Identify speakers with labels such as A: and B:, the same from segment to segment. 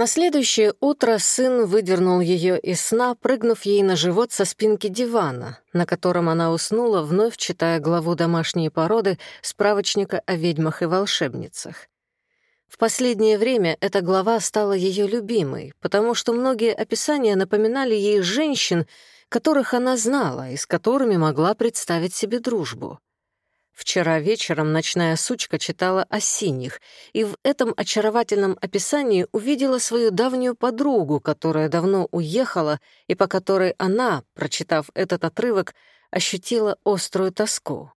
A: На следующее утро сын выдернул ее из сна, прыгнув ей на живот со спинки дивана, на котором она уснула, вновь читая главу «Домашние породы» справочника о ведьмах и волшебницах. В последнее время эта глава стала ее любимой, потому что многие описания напоминали ей женщин, которых она знала и с которыми могла представить себе дружбу. Вчера вечером ночная сучка читала о синих, и в этом очаровательном описании увидела свою давнюю подругу, которая давно уехала, и по которой она, прочитав этот отрывок, ощутила острую тоску.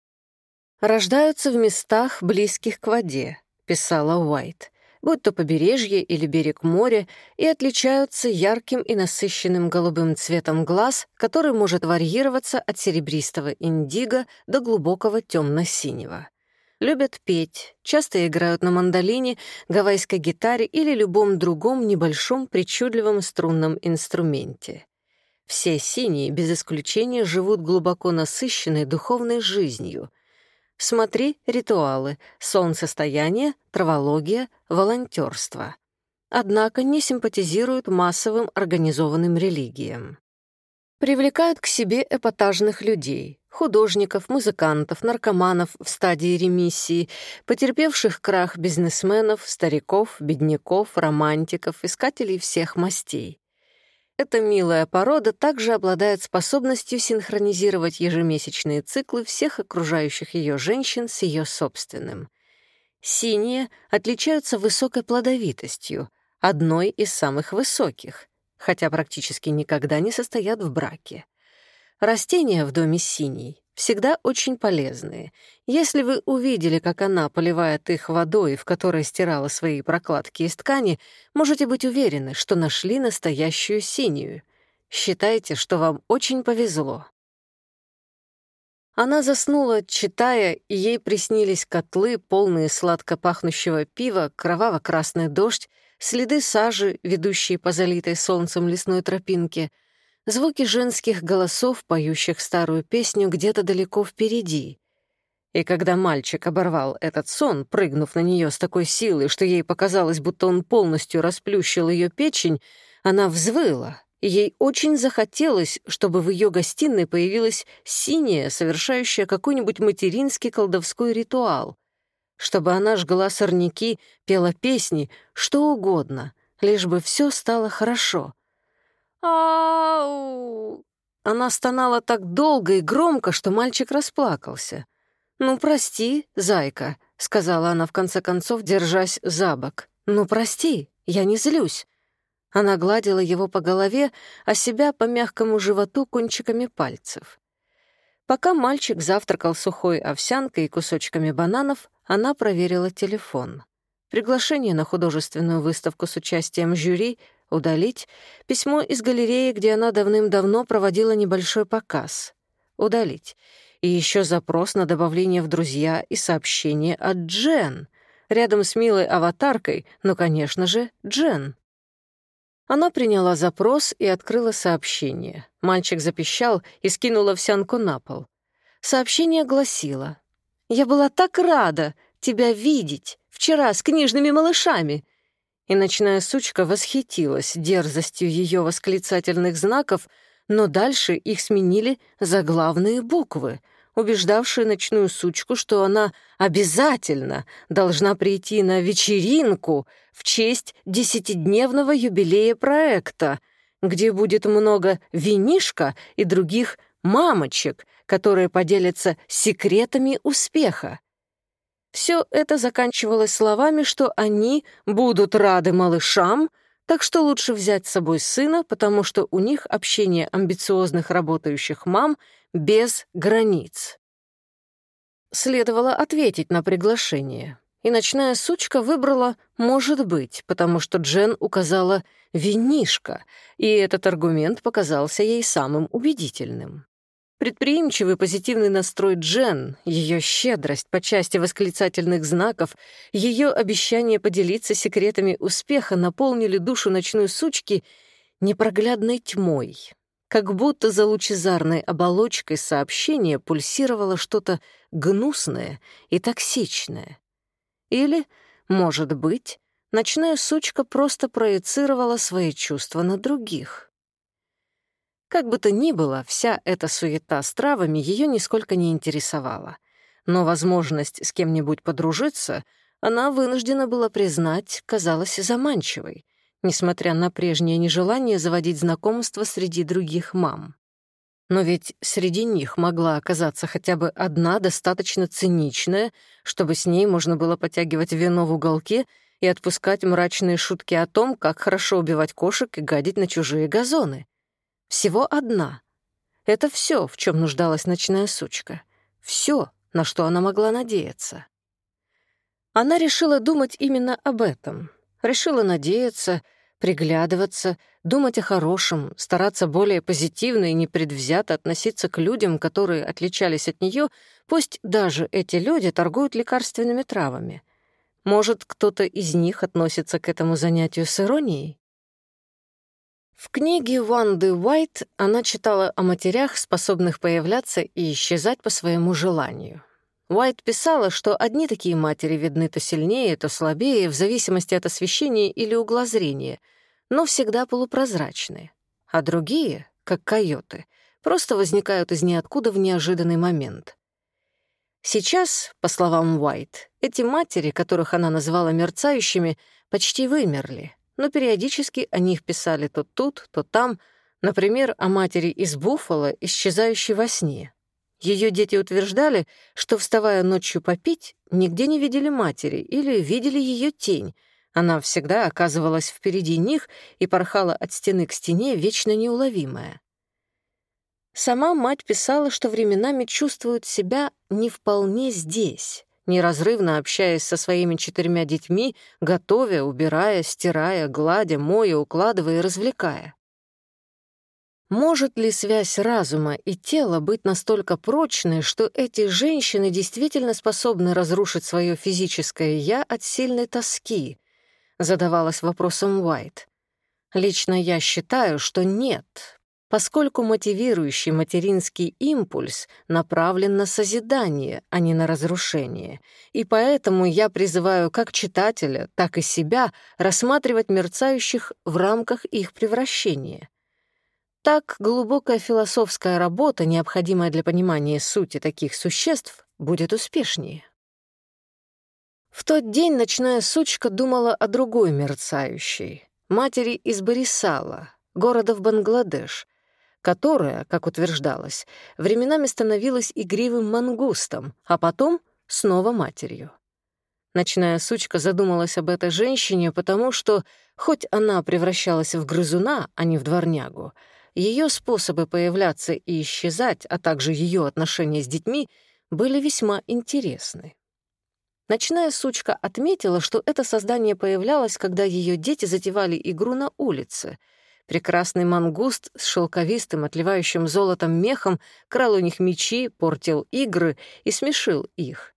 A: «Рождаются в местах, близких к воде», — писала Уайт будь то побережье или берег моря, и отличаются ярким и насыщенным голубым цветом глаз, который может варьироваться от серебристого индиго до глубокого темно-синего. Любят петь, часто играют на мандолине, гавайской гитаре или любом другом небольшом причудливом струнном инструменте. Все синие, без исключения, живут глубоко насыщенной духовной жизнью — Смотри ритуалы, солнцестояние, травология, волонтерство. Однако не симпатизируют массовым организованным религиям. Привлекают к себе эпатажных людей, художников, музыкантов, наркоманов в стадии ремиссии, потерпевших крах бизнесменов, стариков, бедняков, романтиков, искателей всех мастей. Эта милая порода также обладает способностью синхронизировать ежемесячные циклы всех окружающих ее женщин с ее собственным. Синие отличаются высокой плодовитостью, одной из самых высоких, хотя практически никогда не состоят в браке. Растения в доме синий всегда очень полезные. Если вы увидели, как она поливает их водой, в которой стирала свои прокладки из ткани, можете быть уверены, что нашли настоящую синюю. Считайте, что вам очень повезло. Она заснула, читая, и ей приснились котлы, полные сладко пахнущего пива, кроваво-красный дождь, следы сажи, ведущие по залитой солнцем лесной тропинке — звуки женских голосов, поющих старую песню где-то далеко впереди. И когда мальчик оборвал этот сон, прыгнув на нее с такой силой, что ей показалось, будто он полностью расплющил ее печень, она взвыла, ей очень захотелось, чтобы в ее гостиной появилась синяя, совершающая какой-нибудь материнский колдовской ритуал, чтобы она жгла сорняки, пела песни, что угодно, лишь бы все стало хорошо — «Ау!» Она стонала так долго и громко, что мальчик расплакался. «Ну, прости, зайка», — сказала она в конце концов, держась за бок. «Ну, прости, я не злюсь». Она гладила его по голове, а себя по мягкому животу кончиками пальцев. Пока мальчик завтракал сухой овсянкой и кусочками бананов, она проверила телефон. Приглашение на художественную выставку с участием жюри Удалить письмо из галереи, где она давным-давно проводила небольшой показ. Удалить. И еще запрос на добавление в друзья и сообщение от Джен. Рядом с милой аватаркой, но, конечно же, Джен. Она приняла запрос и открыла сообщение. Мальчик запищал и скинул овсянку на пол. Сообщение гласило. «Я была так рада тебя видеть вчера с книжными малышами и ночная сучка восхитилась дерзостью ее восклицательных знаков, но дальше их сменили заглавные буквы, убеждавшие ночную сучку, что она обязательно должна прийти на вечеринку в честь десятидневного юбилея проекта, где будет много винишка и других мамочек, которые поделятся секретами успеха. Все это заканчивалось словами, что они будут рады малышам, так что лучше взять с собой сына, потому что у них общение амбициозных работающих мам без границ. Следовало ответить на приглашение. И ночная сучка выбрала «может быть», потому что Джен указала «винишка», и этот аргумент показался ей самым убедительным. Предприимчивый позитивный настрой Джен, ее щедрость по части восклицательных знаков, ее обещание поделиться секретами успеха наполнили душу ночной сучки непроглядной тьмой. Как будто за лучезарной оболочкой сообщения пульсировало что-то гнусное и токсичное. Или, может быть, ночная сучка просто проецировала свои чувства на других. Как бы то ни было, вся эта суета с травами ее нисколько не интересовала. Но возможность с кем-нибудь подружиться она вынуждена была признать, казалась заманчивой, несмотря на прежнее нежелание заводить знакомства среди других мам. Но ведь среди них могла оказаться хотя бы одна достаточно циничная, чтобы с ней можно было потягивать вино в уголке и отпускать мрачные шутки о том, как хорошо убивать кошек и гадить на чужие газоны. Всего одна. Это все, в чем нуждалась ночная сучка. Все, на что она могла надеяться. Она решила думать именно об этом. Решила надеяться, приглядываться, думать о хорошем, стараться более позитивно и непредвзято относиться к людям, которые отличались от нее, пусть даже эти люди торгуют лекарственными травами. Может, кто-то из них относится к этому занятию с иронией? В книге Ванды Уайт она читала о матерях, способных появляться и исчезать по своему желанию. Уайт писала, что одни такие матери видны то сильнее, то слабее, в зависимости от освещения или угла зрения, но всегда полупрозрачные. А другие, как койоты, просто возникают из ниоткуда в неожиданный момент. Сейчас, по словам Уайт, эти матери, которых она называла мерцающими, почти вымерли, но периодически о них писали то тут, то там, например, о матери из Буффало, исчезающей во сне. Ее дети утверждали, что, вставая ночью попить, нигде не видели матери или видели ее тень. Она всегда оказывалась впереди них и порхала от стены к стене, вечно неуловимая. Сама мать писала, что временами чувствует себя не вполне здесь, неразрывно общаясь со своими четырьмя детьми, готовя, убирая, стирая, гладя, моя, укладывая и развлекая. Может ли связь разума и тела быть настолько прочной, что эти женщины действительно способны разрушить свое физическое «я» от сильной тоски? Задавалась вопросом Уайт. Лично я считаю, что нет, поскольку мотивирующий материнский импульс направлен на созидание, а не на разрушение. И поэтому я призываю как читателя, так и себя рассматривать мерцающих в рамках их превращения. Так глубокая философская работа, необходимая для понимания сути таких существ, будет успешнее. В тот день ночная сучка думала о другой мерцающей, матери из Барисала, города в Бангладеш, которая, как утверждалось, временами становилась игривым мангустом, а потом снова матерью. Ночная сучка задумалась об этой женщине, потому что, хоть она превращалась в грызуна, а не в дворнягу, ее способы появляться и исчезать, а также ее отношения с детьми были весьма интересны. Ночная сучка отметила, что это создание появлялось, когда ее дети затевали игру на улице. Прекрасный мангуст с шелковистым, отливающим золотом мехом крал у них мечи, портил игры и смешил их.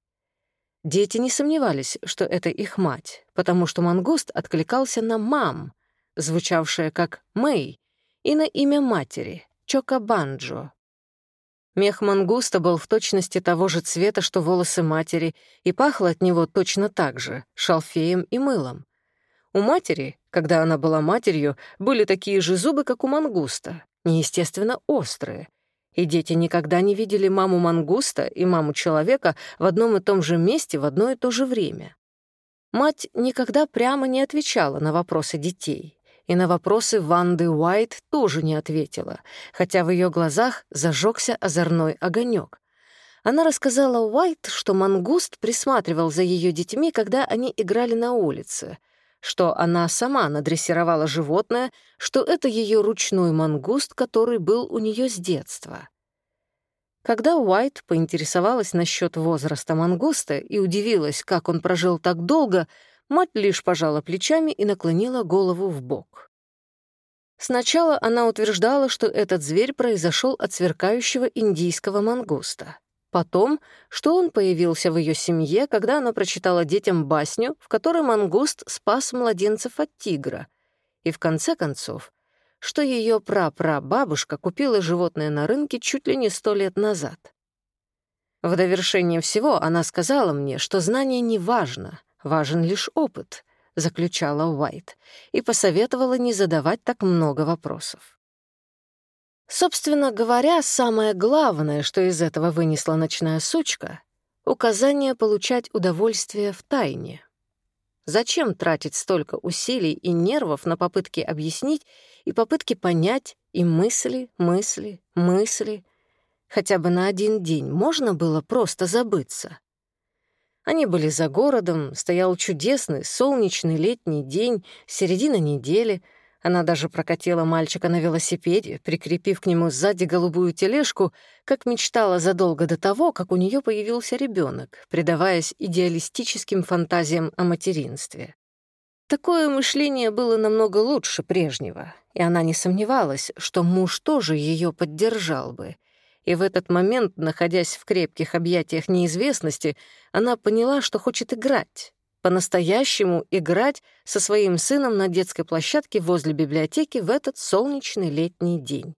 A: Дети не сомневались, что это их мать, потому что мангуст откликался на «мам», звучавшее как «мэй», и на имя матери — Чокабанджо. Мех мангуста был в точности того же цвета, что волосы матери, и пахло от него точно так же — шалфеем и мылом. У матери, когда она была матерью, были такие же зубы, как у мангуста, неестественно острые. И дети никогда не видели маму мангуста и маму человека в одном и том же месте в одно и то же время. Мать никогда прямо не отвечала на вопросы детей и на вопросы Ванды Уайт тоже не ответила, хотя в ее глазах зажегся озорной огонек. Она рассказала Уайт, что мангуст присматривал за ее детьми, когда они играли на улице, что она сама надрессировала животное, что это ее ручной мангуст, который был у нее с детства. Когда Уайт поинтересовалась насчет возраста мангуста и удивилась, как он прожил так долго, Мать лишь пожала плечами и наклонила голову в бок. Сначала она утверждала, что этот зверь произошел от сверкающего индийского мангуста. Потом, что он появился в ее семье, когда она прочитала детям басню, в которой мангуст спас младенцев от тигра. И в конце концов, что ее прапрабабушка купила животное на рынке чуть ли не сто лет назад. В довершение всего она сказала мне, что знание не важно, Важен лишь опыт. — заключала Уайт, и посоветовала не задавать так много вопросов. Собственно говоря, самое главное, что из этого вынесла ночная сучка — указание получать удовольствие в тайне. Зачем тратить столько усилий и нервов на попытки объяснить и попытки понять и мысли, мысли, мысли? Хотя бы на один день можно было просто забыться. Они были за городом, стоял чудесный солнечный летний день, середина недели — она даже прокатила мальчика на велосипеде, прикрепив к нему сзади голубую тележку, как мечтала задолго до того, как у нее появился ребенок, предаваясь идеалистическим фантазиям о материнстве. Такое мышление было намного лучше прежнего, и она не сомневалась, что муж тоже ее поддержал бы. И в этот момент, находясь в крепких объятиях неизвестности, она поняла, что хочет играть, по-настоящему играть со своим сыном на детской площадке возле библиотеки в этот солнечный летний день.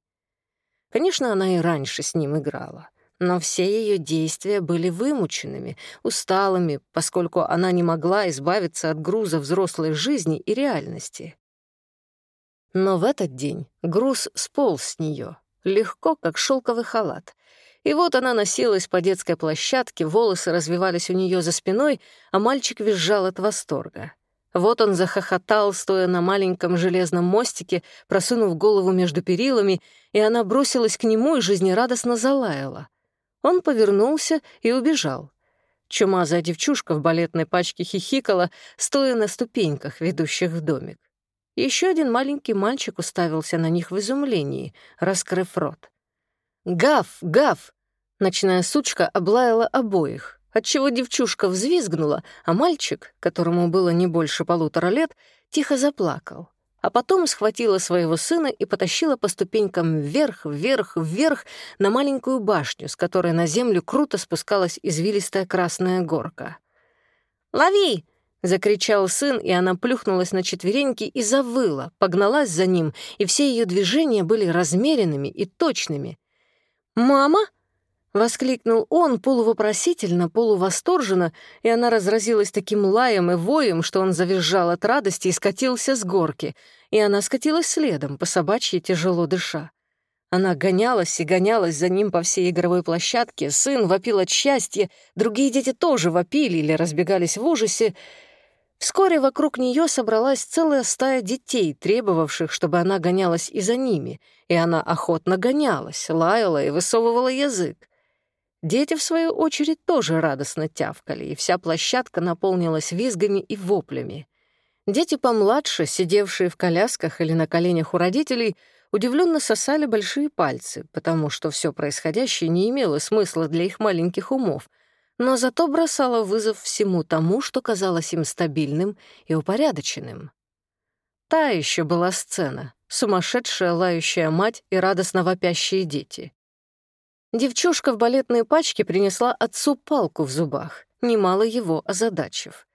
A: Конечно, она и раньше с ним играла, но все ее действия были вымученными, усталыми, поскольку она не могла избавиться от груза взрослой жизни и реальности. Но в этот день груз сполз с нее, легко, как шелковый халат, и вот она носилась по детской площадке, волосы развивались у нее за спиной, а мальчик визжал от восторга. Вот он захохотал, стоя на маленьком железном мостике, просунув голову между перилами, и она бросилась к нему и жизнерадостно залаяла. Он повернулся и убежал. Чумазая девчушка в балетной пачке хихикала, стоя на ступеньках, ведущих в домик. Еще один маленький мальчик уставился на них в изумлении, раскрыв рот. «Гав! Гав!» Ночная сучка облаяла обоих, отчего девчушка взвизгнула, а мальчик, которому было не больше полутора лет, тихо заплакал. А потом схватила своего сына и потащила по ступенькам вверх, вверх, вверх на маленькую башню, с которой на землю круто спускалась извилистая красная горка. «Лови!» — закричал сын, и она плюхнулась на четвереньки и завыла, погналась за ним, и все ее движения были размеренными и точными. «Мама?» Воскликнул он полувопросительно, полувосторженно, и она разразилась таким лаем и воем, что он завизжал от радости и скатился с горки, и она скатилась следом, по собачьи тяжело дыша. Она гонялась и гонялась за ним по всей игровой площадке, сын вопил от счастья, другие дети тоже вопили или разбегались в ужасе. Вскоре вокруг нее собралась целая стая детей, требовавших, чтобы она гонялась и за ними, и она охотно гонялась, лаяла и высовывала язык. Дети, в свою очередь, тоже радостно тявкали, и вся площадка наполнилась визгами и воплями. Дети помладше, сидевшие в колясках или на коленях у родителей, удивленно сосали большие пальцы, потому что все происходящее не имело смысла для их маленьких умов, но зато бросало вызов всему тому, что казалось им стабильным и упорядоченным. Та еще была сцена — сумасшедшая лающая мать и радостно вопящие дети. Девчушка в балетной пачке принесла отцу палку в зубах, немало его озадачив.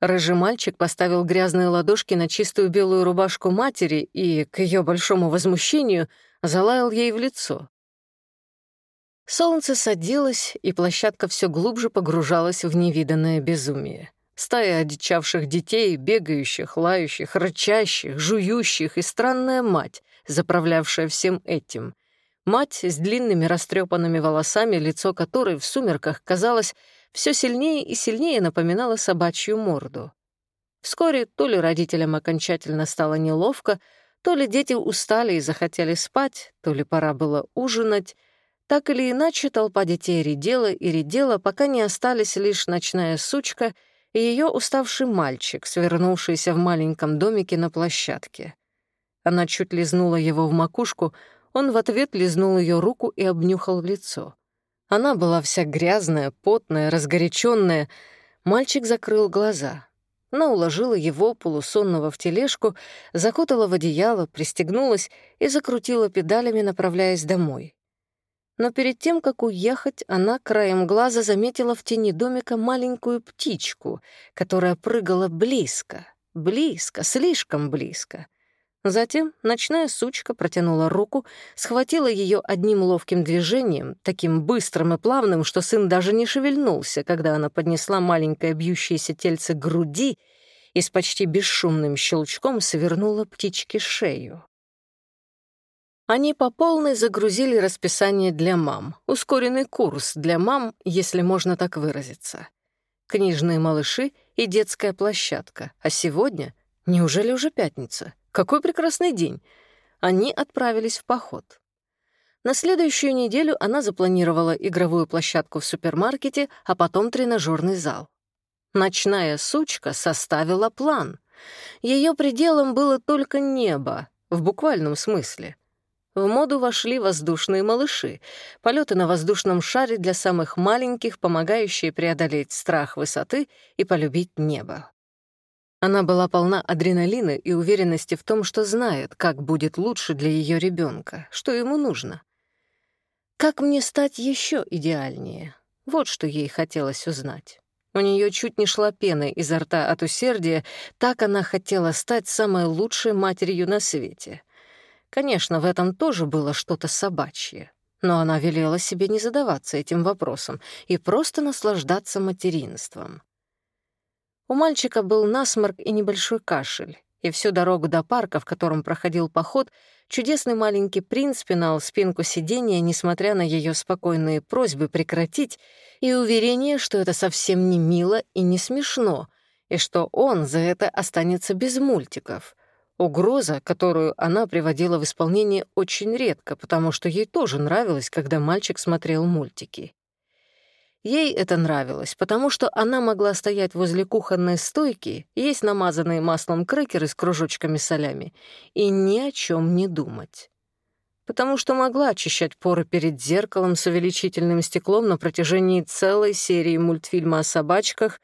A: Рыжий мальчик поставил грязные ладошки на чистую белую рубашку матери и, к ее большому возмущению, залаял ей в лицо. Солнце садилось, и площадка все глубже погружалась в невиданное безумие. Стая одичавших детей, бегающих, лающих, рычащих, жующих и странная мать, заправлявшая всем этим. Мать с длинными растрепанными волосами, лицо которой в сумерках казалось все сильнее и сильнее напоминало собачью морду. Вскоре то ли родителям окончательно стало неловко, то ли дети устали и захотели спать, то ли пора было ужинать. Так или иначе, толпа детей редела и редела, пока не остались лишь ночная сучка и ее уставший мальчик, свернувшийся в маленьком домике на площадке. Она чуть лизнула его в макушку, он в ответ лизнул ее руку и обнюхал лицо. Она была вся грязная, потная, разгоряченная. Мальчик закрыл глаза. Она уложила его, полусонного, в тележку, закутала в одеяло, пристегнулась и закрутила педалями, направляясь домой. Но перед тем, как уехать, она краем глаза заметила в тени домика маленькую птичку, которая прыгала близко, близко, слишком близко — Затем ночная сучка протянула руку, схватила ее одним ловким движением, таким быстрым и плавным, что сын даже не шевельнулся, когда она поднесла маленькое бьющееся тельце к груди и с почти бесшумным щелчком свернула птичке шею. Они по полной загрузили расписание для мам, ускоренный курс для мам, если можно так выразиться. Книжные малыши и детская площадка. А сегодня? Неужели уже пятница? Какой прекрасный день! Они отправились в поход. На следующую неделю она запланировала игровую площадку в супермаркете, а потом тренажерный зал. Ночная сучка составила план. Ее пределом было только небо, в буквальном смысле. В моду вошли воздушные малыши, полеты на воздушном шаре для самых маленьких, помогающие преодолеть страх высоты и полюбить небо. Она была полна адреналина и уверенности в том, что знает, как будет лучше для ее ребенка, что ему нужно. Как мне стать еще идеальнее? Вот что ей хотелось узнать. У нее чуть не шла пена изо рта от усердия, так она хотела стать самой лучшей матерью на свете. Конечно, в этом тоже было что-то собачье, но она велела себе не задаваться этим вопросом и просто наслаждаться материнством. У мальчика был насморк и небольшой кашель, и всю дорогу до парка, в котором проходил поход, чудесный маленький принц пинал спинку сиденья, несмотря на ее спокойные просьбы прекратить и уверение, что это совсем не мило и не смешно, и что он за это останется без мультиков. Угроза, которую она приводила в исполнение очень редко, потому что ей тоже нравилось, когда мальчик смотрел мультики. Ей это нравилось, потому что она могла стоять возле кухонной стойки, есть намазанные маслом крекеры с кружочками солями и ни о чем не думать. Потому что могла очищать поры перед зеркалом с увеличительным стеклом на протяжении целой серии мультфильма о собачках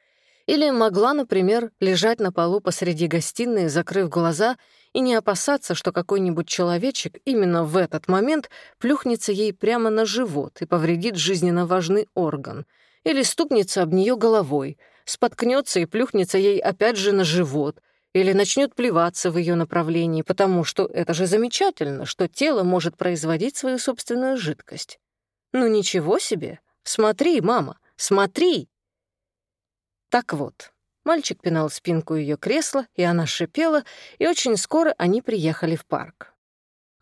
A: или могла, например, лежать на полу посреди гостиной, закрыв глаза, и не опасаться, что какой-нибудь человечек именно в этот момент плюхнется ей прямо на живот и повредит жизненно важный орган, или стукнется об нее головой, споткнется и плюхнется ей опять же на живот, или начнет плеваться в ее направлении, потому что это же замечательно, что тело может производить свою собственную жидкость. Ну ничего себе! Смотри, мама, смотри! Так вот, мальчик пинал спинку ее кресла, и она шипела, и очень скоро они приехали в парк.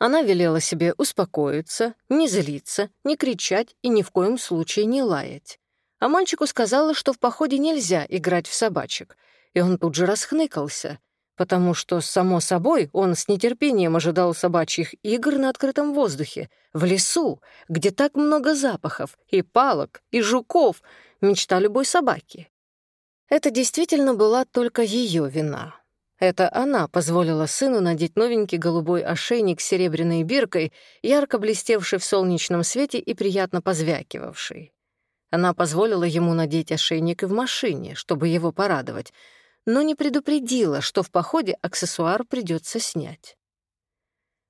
A: Она велела себе успокоиться, не злиться, не кричать и ни в коем случае не лаять. А мальчику сказала, что в походе нельзя играть в собачек, и он тут же расхныкался, потому что, само собой, он с нетерпением ожидал собачьих игр на открытом воздухе, в лесу, где так много запахов, и палок, и жуков, мечта любой собаки. Это действительно была только ее вина. Это она позволила сыну надеть новенький голубой ошейник с серебряной биркой, ярко блестевший в солнечном свете и приятно позвякивавший. Она позволила ему надеть ошейник и в машине, чтобы его порадовать, но не предупредила, что в походе аксессуар придется снять.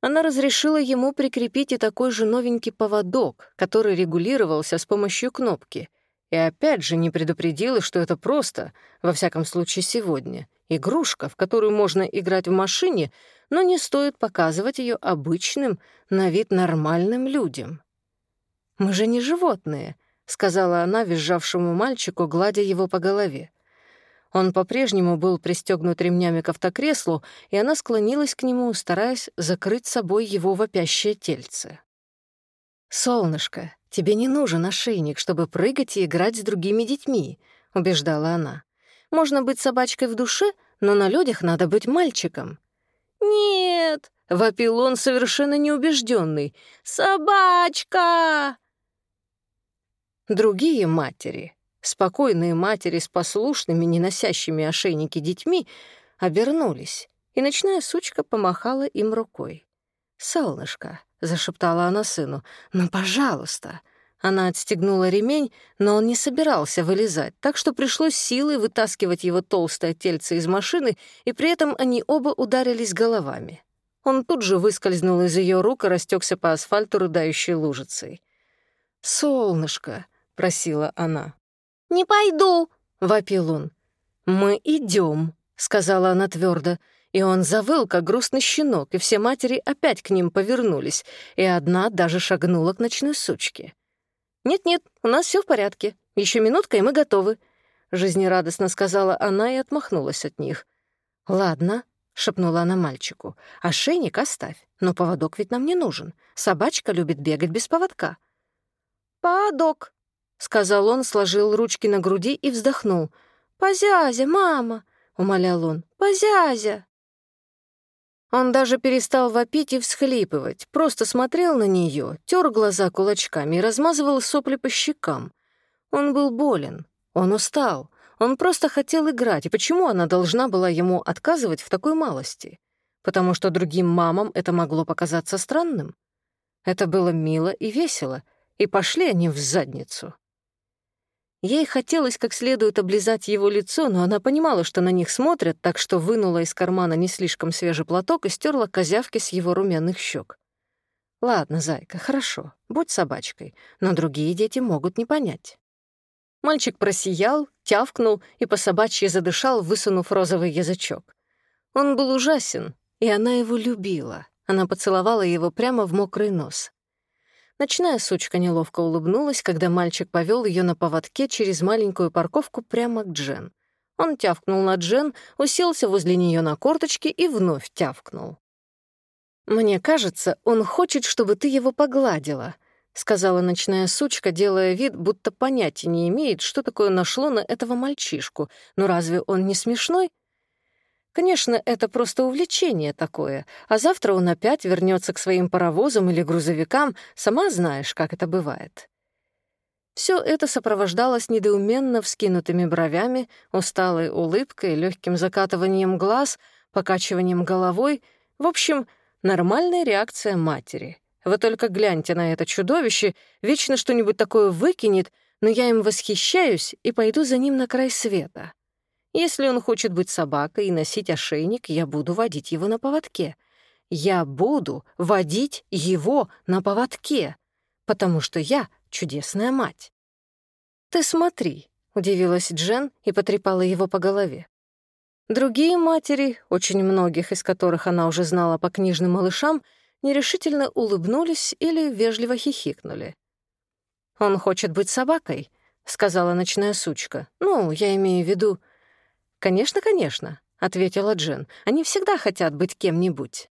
A: Она разрешила ему прикрепить и такой же новенький поводок, который регулировался с помощью кнопки — и опять же не предупредила, что это просто, во всяком случае сегодня, игрушка, в которую можно играть в машине, но не стоит показывать ее обычным, на вид нормальным людям. «Мы же не животные», — сказала она визжавшему мальчику, гладя его по голове. Он по-прежнему был пристегнут ремнями к автокреслу, и она склонилась к нему, стараясь закрыть собой его вопящее тельце. «Солнышко, тебе не нужен ошейник, чтобы прыгать и играть с другими детьми», — убеждала она. «Можно быть собачкой в душе, но на людях надо быть мальчиком». «Нет!» — вопил он совершенно неубежденный. «Собачка!» Другие матери, спокойные матери с послушными, не носящими ошейники детьми, обернулись, и ночная сучка помахала им рукой. «Солнышко, зашептала она сыну. «Ну, пожалуйста!» Она отстегнула ремень, но он не собирался вылезать, так что пришлось силой вытаскивать его толстое тельце из машины, и при этом они оба ударились головами. Он тут же выскользнул из ее рук и растекся по асфальту рыдающей лужицей. «Солнышко!» — просила она. «Не пойду!» — вопил он. «Мы идем, сказала она твердо. И он завыл, как грустный щенок, и все матери опять к ним повернулись, и одна даже шагнула к ночной сучке. «Нет-нет, у нас все в порядке. Еще минутка, и мы готовы», — жизнерадостно сказала она и отмахнулась от них. «Ладно», — шепнула она мальчику, — «ошейник оставь, но поводок ведь нам не нужен. Собачка любит бегать без поводка». «Поводок», — сказал он, сложил ручки на груди и вздохнул. «Позязя, мама», — умолял он, — «позязя». Он даже перестал вопить и всхлипывать, просто смотрел на нее, тер глаза кулачками и размазывал сопли по щекам. Он был болен, он устал, он просто хотел играть, и почему она должна была ему отказывать в такой малости? Потому что другим мамам это могло показаться странным? Это было мило и весело, и пошли они в задницу. Ей хотелось как следует облизать его лицо, но она понимала, что на них смотрят, так что вынула из кармана не слишком свежий платок и стерла козявки с его румяных щек. «Ладно, зайка, хорошо, будь собачкой, но другие дети могут не понять». Мальчик просиял, тявкнул и по собачьи задышал, высунув розовый язычок. Он был ужасен, и она его любила. Она поцеловала его прямо в мокрый нос. Ночная сучка неловко улыбнулась, когда мальчик повел ее на поводке через маленькую парковку прямо к Джен. Он тявкнул на Джен, уселся возле нее на корточки и вновь тявкнул. «Мне кажется, он хочет, чтобы ты его погладила», — сказала ночная сучка, делая вид, будто понятия не имеет, что такое нашло на этого мальчишку. Но разве он не смешной? Конечно, это просто увлечение такое, а завтра он опять вернется к своим паровозам или грузовикам, сама знаешь, как это бывает. Все это сопровождалось недоуменно вскинутыми бровями, усталой улыбкой, легким закатыванием глаз, покачиванием головой. В общем, нормальная реакция матери. Вы только гляньте на это чудовище, вечно что-нибудь такое выкинет, но я им восхищаюсь и пойду за ним на край света. Если он хочет быть собакой и носить ошейник, я буду водить его на поводке. Я буду водить его на поводке, потому что я чудесная мать. «Ты смотри», — удивилась Джен и потрепала его по голове. Другие матери, очень многих из которых она уже знала по книжным малышам, нерешительно улыбнулись или вежливо хихикнули. «Он хочет быть собакой», — сказала ночная сучка. «Ну, я имею в виду...» «Конечно, конечно», — ответила Джен. «Они всегда хотят быть кем-нибудь».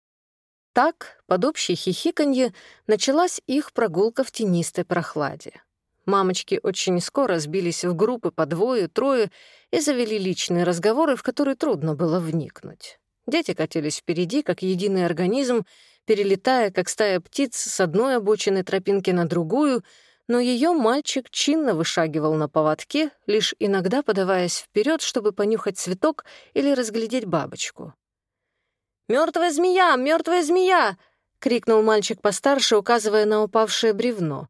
A: Так, под общее хихиканье, началась их прогулка в тенистой прохладе. Мамочки очень скоро сбились в группы по двое, трое и завели личные разговоры, в которые трудно было вникнуть. Дети катились впереди, как единый организм, перелетая, как стая птиц, с одной обочины тропинки на другую — но ее мальчик чинно вышагивал на поводке, лишь иногда подаваясь вперед, чтобы понюхать цветок или разглядеть бабочку. Мертвая змея! Мертвая змея!» — крикнул мальчик постарше, указывая на упавшее бревно.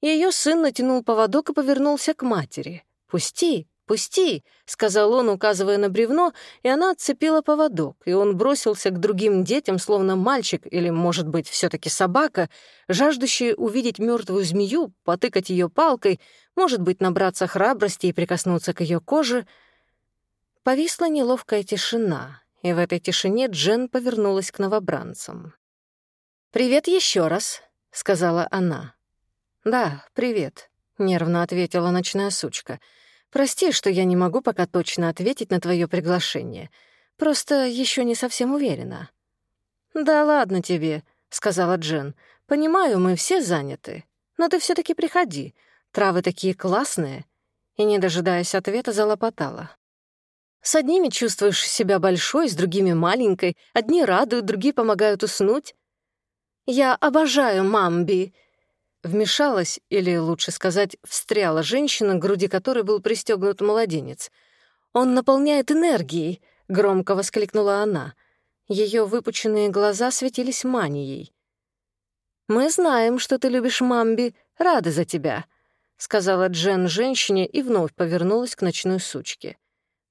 A: Ее сын натянул поводок и повернулся к матери. «Пусти! «Пусти!» — сказал он, указывая на бревно, и она отцепила поводок, и он бросился к другим детям, словно мальчик или, может быть, все таки собака, жаждущая увидеть мертвую змею, потыкать ее палкой, может быть, набраться храбрости и прикоснуться к ее коже. Повисла неловкая тишина, и в этой тишине Джен повернулась к новобранцам. «Привет еще раз», — сказала она. «Да, привет», — нервно ответила ночная сучка — Прости, что я не могу пока точно ответить на твое приглашение. Просто еще не совсем уверена». «Да ладно тебе», — сказала Джен. «Понимаю, мы все заняты. Но ты все таки приходи. Травы такие классные». И, не дожидаясь ответа, залопотала. «С одними чувствуешь себя большой, с другими — маленькой. Одни радуют, другие помогают уснуть. Я обожаю Мамби», Вмешалась, или, лучше сказать, встряла женщина, к груди которой был пристегнут младенец. «Он наполняет энергией!» — громко воскликнула она. Ее выпученные глаза светились манией. «Мы знаем, что ты любишь Мамби, рады за тебя», — сказала Джен женщине и вновь повернулась к ночной сучке.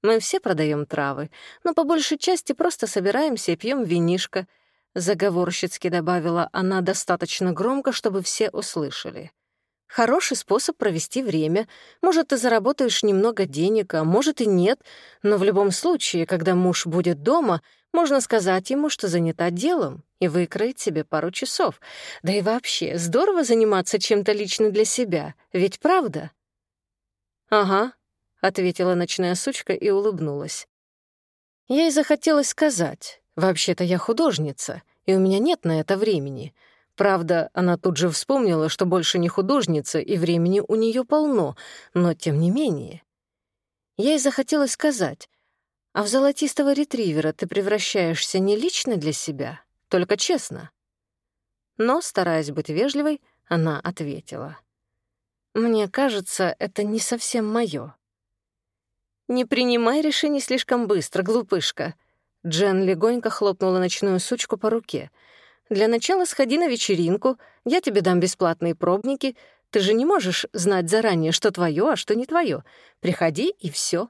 A: «Мы все продаем травы, но по большей части просто собираемся и пьем винишко. — заговорщицки добавила она достаточно громко, чтобы все услышали. «Хороший способ провести время. Может, ты заработаешь немного денег, а может и нет, но в любом случае, когда муж будет дома, можно сказать ему, что занята делом, и выкроить себе пару часов. Да и вообще, здорово заниматься чем-то лично для себя, ведь правда?» «Ага», — ответила ночная сучка и улыбнулась. Ей захотелось сказать, «Вообще-то я художница, и у меня нет на это времени». Правда, она тут же вспомнила, что больше не художница, и времени у нее полно, но тем не менее. Ей захотелось сказать, «А в золотистого ретривера ты превращаешься не лично для себя, только честно». Но, стараясь быть вежливой, она ответила, «Мне кажется, это не совсем моё». «Не принимай решений слишком быстро, глупышка». Джен легонько хлопнула ночную сучку по руке. «Для начала сходи на вечеринку, я тебе дам бесплатные пробники. Ты же не можешь знать заранее, что твое, а что не твое. Приходи, и все.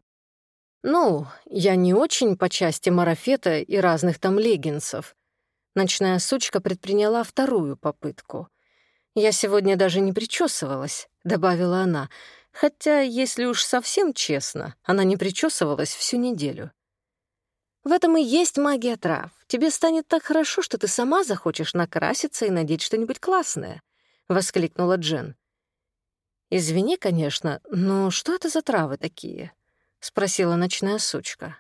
A: «Ну, я не очень по части марафета и разных там леггинсов». Ночная сучка предприняла вторую попытку. «Я сегодня даже не причесывалась», — добавила она, — Хотя, если уж совсем честно, она не причесывалась всю неделю. В этом и есть магия трав. Тебе станет так хорошо, что ты сама захочешь накраситься и надеть что-нибудь классное», — воскликнула Джен. «Извини, конечно, но что это за травы такие?» — спросила ночная сучка.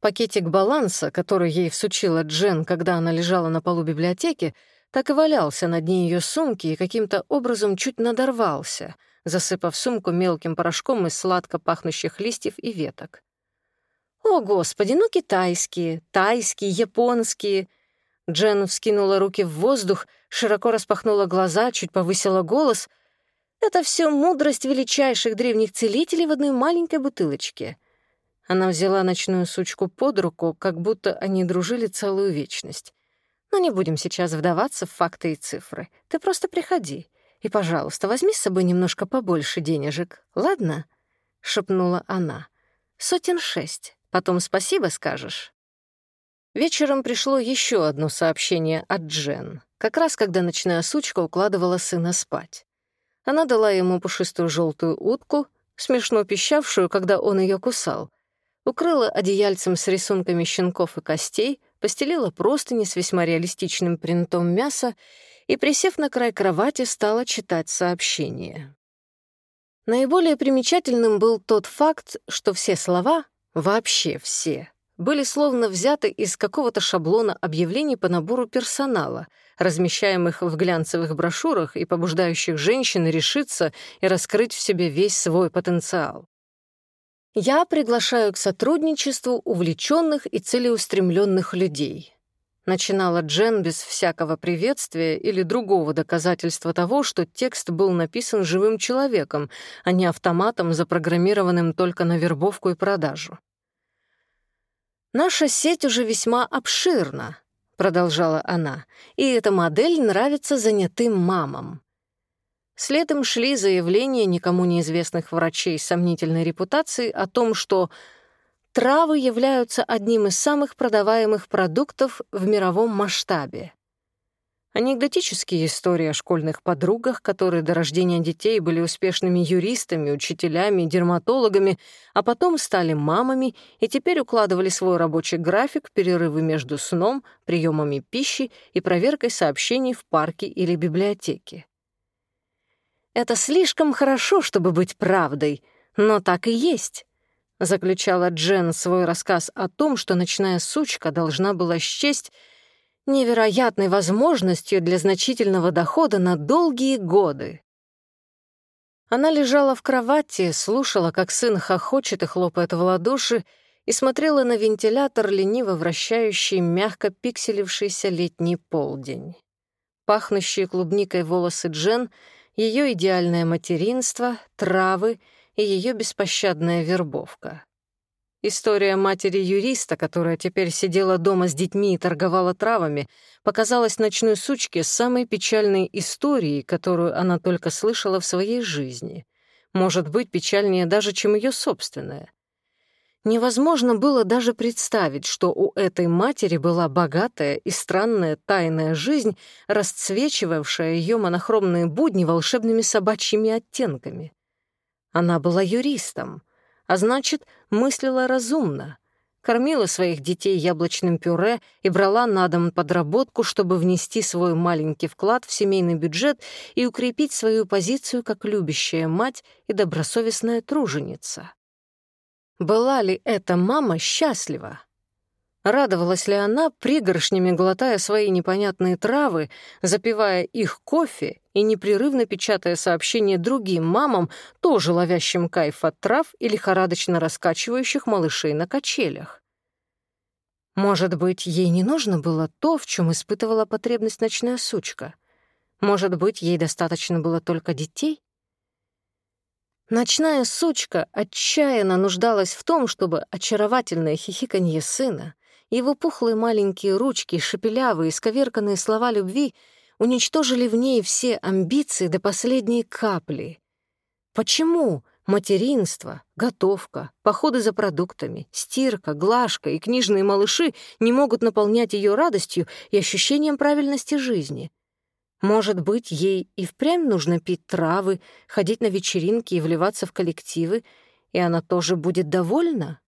A: Пакетик баланса, который ей всучила Джен, когда она лежала на полу библиотеки, так и валялся на дне ее сумки и каким-то образом чуть надорвался — засыпав сумку мелким порошком из сладко пахнущих листьев и веток. «О, Господи, ну китайские, тайские, японские!» Джен вскинула руки в воздух, широко распахнула глаза, чуть повысила голос. «Это все мудрость величайших древних целителей в одной маленькой бутылочке». Она взяла ночную сучку под руку, как будто они дружили целую вечность. «Но не будем сейчас вдаваться в факты и цифры. Ты просто приходи. И, пожалуйста, возьми с собой немножко побольше денежек, ладно?» — шепнула она. «Сотен шесть. Потом спасибо скажешь». Вечером пришло еще одно сообщение от Джен, как раз когда ночная сучка укладывала сына спать. Она дала ему пушистую желтую утку, смешно пищавшую, когда он ее кусал, укрыла одеяльцем с рисунками щенков и костей, постелила простыни с весьма реалистичным принтом мяса и, присев на край кровати, стала читать сообщение. Наиболее примечательным был тот факт, что все слова, вообще все, были словно взяты из какого-то шаблона объявлений по набору персонала, размещаемых в глянцевых брошюрах и побуждающих женщин решиться и раскрыть в себе весь свой потенциал. Я приглашаю к сотрудничеству увлеченных и целеустремленных людей. Начинала Джен без всякого приветствия или другого доказательства того, что текст был написан живым человеком, а не автоматом, запрограммированным только на вербовку и продажу. «Наша сеть уже весьма обширна», — продолжала она, «и эта модель нравится занятым мамам. Следом шли заявления никому неизвестных врачей сомнительной репутации о том, что травы являются одним из самых продаваемых продуктов в мировом масштабе. Анекдотические истории о школьных подругах, которые до рождения детей были успешными юристами, учителями, дерматологами, а потом стали мамами и теперь укладывали свой рабочий график перерывы между сном, приемами пищи и проверкой сообщений в парке или библиотеке. Это слишком хорошо, чтобы быть правдой, но так и есть заключала Джен свой рассказ о том, что ночная сучка должна была счесть невероятной возможностью для значительного дохода на долгие годы. Она лежала в кровати, слушала, как сын хохочет и хлопает в ладоши, и смотрела на вентилятор, лениво вращающий мягко пикселившийся летний полдень. Пахнущие клубникой волосы Джен, ее идеальное материнство, травы — и ее беспощадная вербовка. История матери-юриста, которая теперь сидела дома с детьми и торговала травами, показалась ночной сучке самой печальной историей, которую она только слышала в своей жизни. Может быть, печальнее даже, чем ее собственная. Невозможно было даже представить, что у этой матери была богатая и странная тайная жизнь, расцвечивавшая ее монохромные будни волшебными собачьими оттенками. Она была юристом, а значит, мыслила разумно. Кормила своих детей яблочным пюре и брала на дом подработку, чтобы внести свой маленький вклад в семейный бюджет и укрепить свою позицию как любящая мать и добросовестная труженица. Была ли эта мама счастлива? Радовалась ли она, пригоршнями глотая свои непонятные травы, запивая их кофе и непрерывно печатая сообщения другим мамам, тоже ловящим кайф от трав и лихорадочно раскачивающих малышей на качелях? Может быть, ей не нужно было то, в чем испытывала потребность ночная сучка? Может быть, ей достаточно было только детей? Ночная сучка отчаянно нуждалась в том, чтобы очаровательное хихиканье сына, его пухлые маленькие ручки, шепелявые, сковерканные слова любви уничтожили в ней все амбиции до последней капли. Почему материнство, готовка, походы за продуктами, стирка, глажка и книжные малыши не могут наполнять ее радостью и ощущением правильности жизни? Может быть, ей и впрямь нужно пить травы, ходить на вечеринки и вливаться в коллективы, и она тоже будет довольна,